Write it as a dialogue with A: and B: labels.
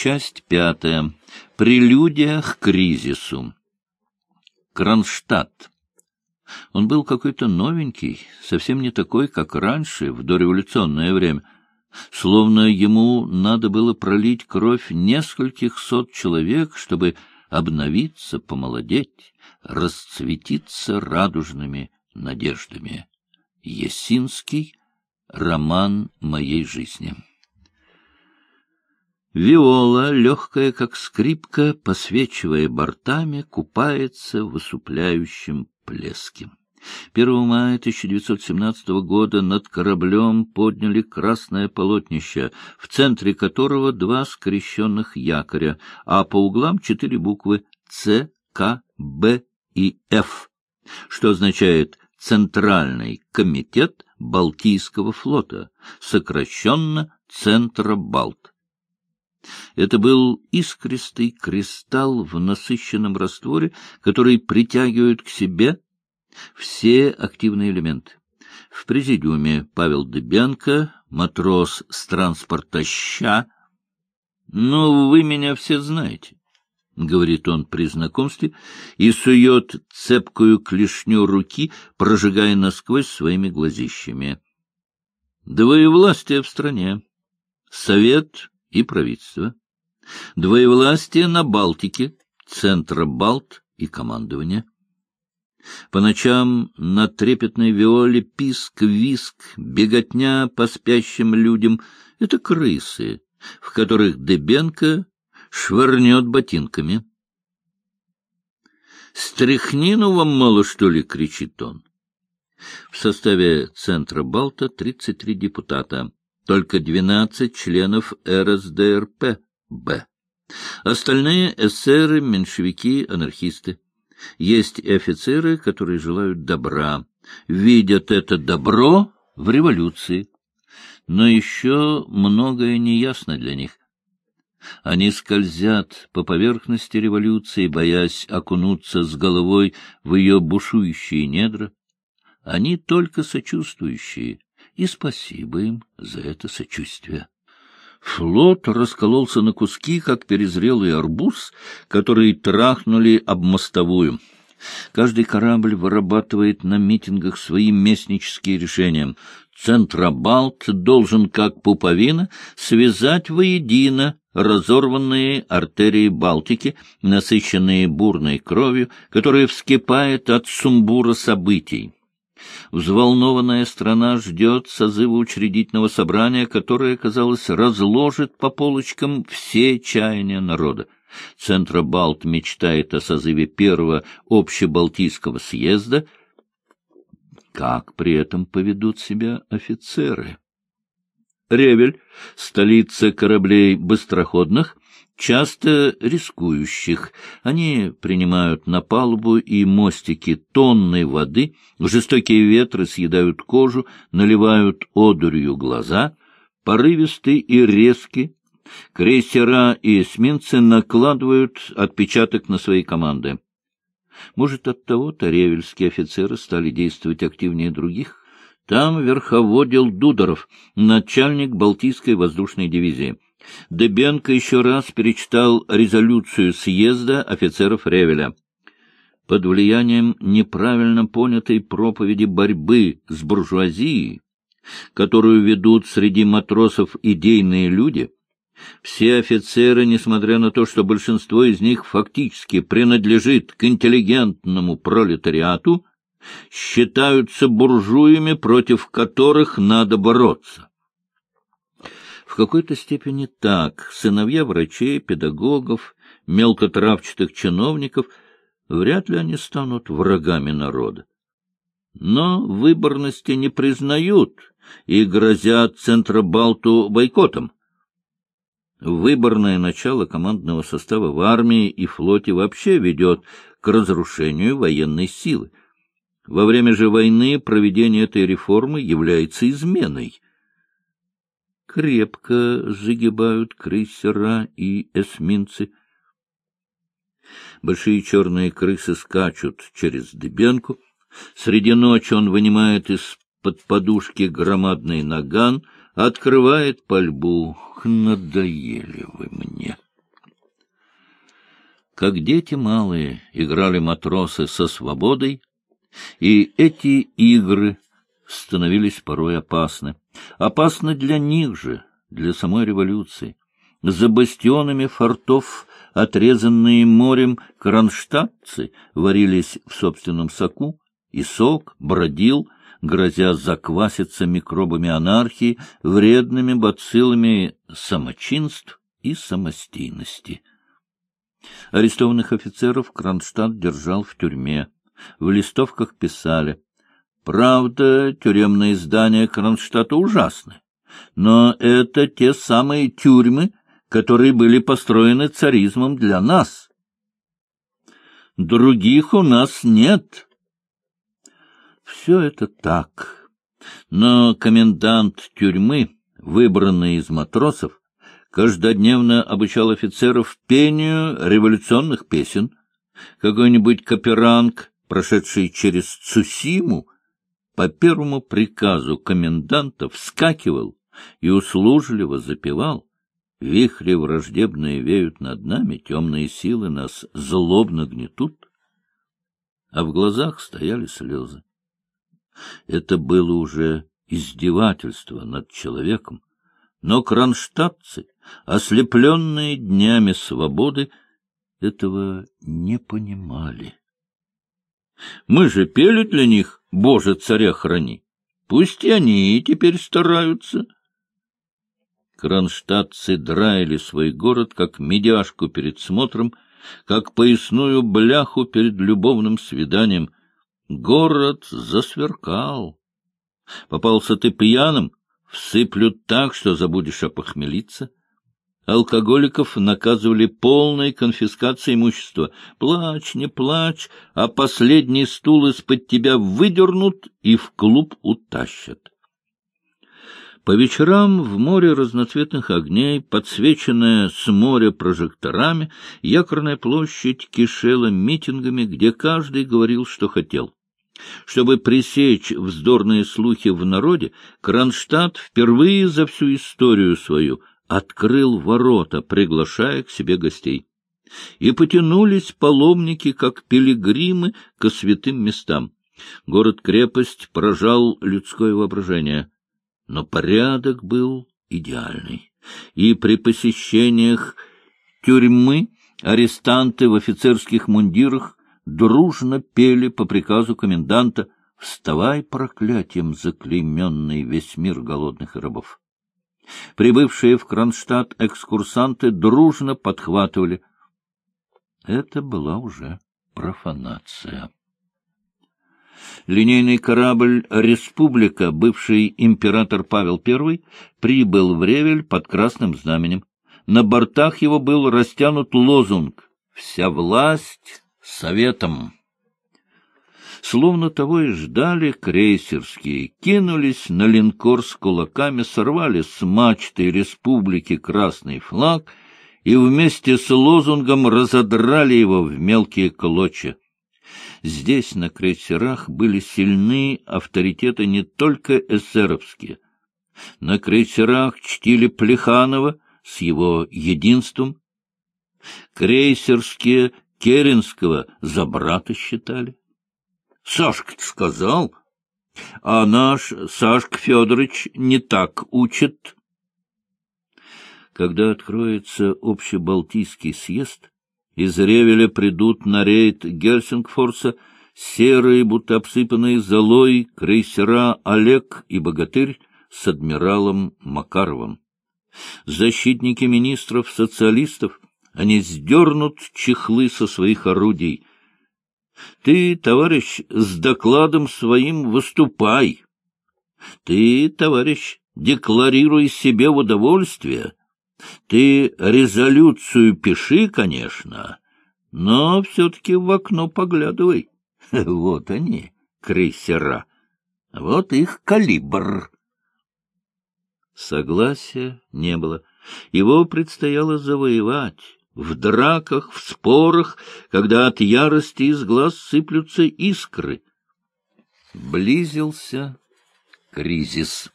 A: Часть пятая. Прелюдия к кризису. Кронштадт. Он был какой-то новенький, совсем не такой, как раньше, в дореволюционное время. Словно ему надо было пролить кровь нескольких сот человек, чтобы обновиться, помолодеть, расцветиться радужными надеждами. Есинский. Роман моей жизни. Виола, легкая как скрипка, посвечивая бортами, купается в усыпляющем плеске. 1 мая 1917 года над кораблем подняли красное полотнище, в центре которого два скрещенных якоря, а по углам четыре буквы «Ц», «К», «Б» и «Ф», что означает «Центральный комитет Балтийского флота», сокращенно «Центробалт». Это был искристый кристалл в насыщенном растворе, который притягивает к себе все активные элементы. В президиуме Павел Дыбенко, матрос с транспорта «Ща». «Ну, вы меня все знаете», — говорит он при знакомстве, и сует цепкую клешню руки, прожигая насквозь своими глазищами. «Двоевластие в стране. Совет и правительство. Двоевластие на Балтике, центра Балт и командование. По ночам на трепетной виоле писк, виск, беготня по спящим людям — это крысы, в которых Дебенко швырнет ботинками. «Стряхнину вам мало, что ли?» — кричит он. В составе Центра Балта 33 депутата только 12 членов РСДРП-Б. Остальные эсеры, меньшевики, анархисты. Есть и офицеры, которые желают добра, видят это добро в революции. Но еще многое неясно для них. Они скользят по поверхности революции, боясь окунуться с головой в ее бушующие недра. Они только сочувствующие, и спасибо им за это сочувствие. Флот раскололся на куски, как перезрелый арбуз, который трахнули об мостовую. Каждый корабль вырабатывает на митингах свои местнические решения. Центробалт должен, как пуповина, связать воедино разорванные артерии Балтики, насыщенные бурной кровью, которая вскипает от сумбура событий. Взволнованная страна ждет созыва учредительного собрания, которое, казалось, разложит по полочкам все чаяния народа. Центробалт мечтает о созыве первого общебалтийского съезда. Как при этом поведут себя офицеры? Ревель, столица кораблей быстроходных, часто рискующих. Они принимают на палубу и мостики тонны воды, жестокие ветры съедают кожу, наливают одурью глаза, порывистые и резкие. Крейсера и эсминцы накладывают отпечаток на свои команды. Может, от того-то ревельские офицеры стали действовать активнее других? Там верховодил Дудоров, начальник Балтийской воздушной дивизии. Дебенко еще раз перечитал резолюцию съезда офицеров Ревеля. Под влиянием неправильно понятой проповеди борьбы с буржуазией, которую ведут среди матросов идейные люди, все офицеры, несмотря на то, что большинство из них фактически принадлежит к интеллигентному пролетариату, считаются буржуями, против которых надо бороться какой-то степени так. Сыновья врачей, педагогов, мелкотравчатых чиновников, вряд ли они станут врагами народа. Но выборности не признают и грозят Центробалту бойкотом. Выборное начало командного состава в армии и флоте вообще ведет к разрушению военной силы. Во время же войны проведение этой реформы является изменой — крепко загибают крейсера и эсминцы. Большие черные крысы скачут через дыбенку. Среди ночи он вынимает из-под подушки громадный наган, открывает пальбу. Надоели вы мне! Как дети малые играли матросы со свободой, и эти игры становились порой опасны. Опасны для них же, для самой революции. За бастионами фортов, отрезанные морем, кронштадтцы варились в собственном соку, и сок бродил, грозя закваситься микробами анархии, вредными бациллами самочинств и самостийности. Арестованных офицеров Кронштадт держал в тюрьме. В листовках писали «Правда, тюремные здания Кронштадта ужасны, но это те самые тюрьмы, которые были построены царизмом для нас. Других у нас нет». Все это так, но комендант тюрьмы, выбранный из матросов, каждодневно обучал офицеров пению революционных песен. Какой-нибудь каперанг, прошедший через Цусиму, по первому приказу коменданта вскакивал и услужливо запевал. Вихри враждебные веют над нами, темные силы нас злобно гнетут. А в глазах стояли слезы. Это было уже издевательство над человеком, но кронштадтцы, ослепленные днями свободы, этого не понимали. Мы же пели для них «Боже, царя храни». Пусть и они теперь стараются. Кронштадтцы драили свой город, как медяшку перед смотром, как поясную бляху перед любовным свиданием. Город засверкал. Попался ты пьяным, всыплют так, что забудешь опохмелиться. Алкоголиков наказывали полной конфискацией имущества. Плачь, не плачь, а последний стул из-под тебя выдернут и в клуб утащат. По вечерам в море разноцветных огней, подсвеченная с моря прожекторами, якорная площадь кишела митингами, где каждый говорил, что хотел. Чтобы пресечь вздорные слухи в народе, Кронштадт впервые за всю историю свою открыл ворота, приглашая к себе гостей. И потянулись паломники, как пилигримы, к святым местам. Город-крепость поражал людское воображение, но порядок был идеальный. И при посещениях тюрьмы арестанты в офицерских мундирах дружно пели по приказу коменданта «Вставай, проклятием заклейменный весь мир голодных рабов». Прибывшие в Кронштадт экскурсанты дружно подхватывали. Это была уже профанация. Линейный корабль «Республика», бывший император Павел I, прибыл в Ревель под красным знаменем. На бортах его был растянут лозунг «Вся власть советом. Словно того и ждали крейсерские, кинулись на линкор с кулаками, сорвали с мачты республики красный флаг и вместе с лозунгом разодрали его в мелкие клочья. Здесь, на крейсерах, были сильны авторитеты не только эсеровские. На крейсерах чтили Плеханова с его единством. Крейсерские Керенского за брата считали. Сашка сказал, а наш Сашка Федорович не так учит. Когда откроется общебалтийский съезд, из Ревеля придут на рейд Гельсингфорса серые, будто обсыпанные золой, крейсера «Олег» и «Богатырь» с адмиралом Макаровым. Защитники министров-социалистов они сдернут чехлы со своих орудий. Ты, товарищ, с докладом своим выступай. Ты, товарищ, декларируй себе в удовольствие. Ты резолюцию пиши, конечно, но все-таки в окно поглядывай. Вот они, крейсера. Вот их калибр. Согласия не было. Его предстояло завоевать в драках, в спорах, когда от ярости из глаз сыплются искры. Близился кризис.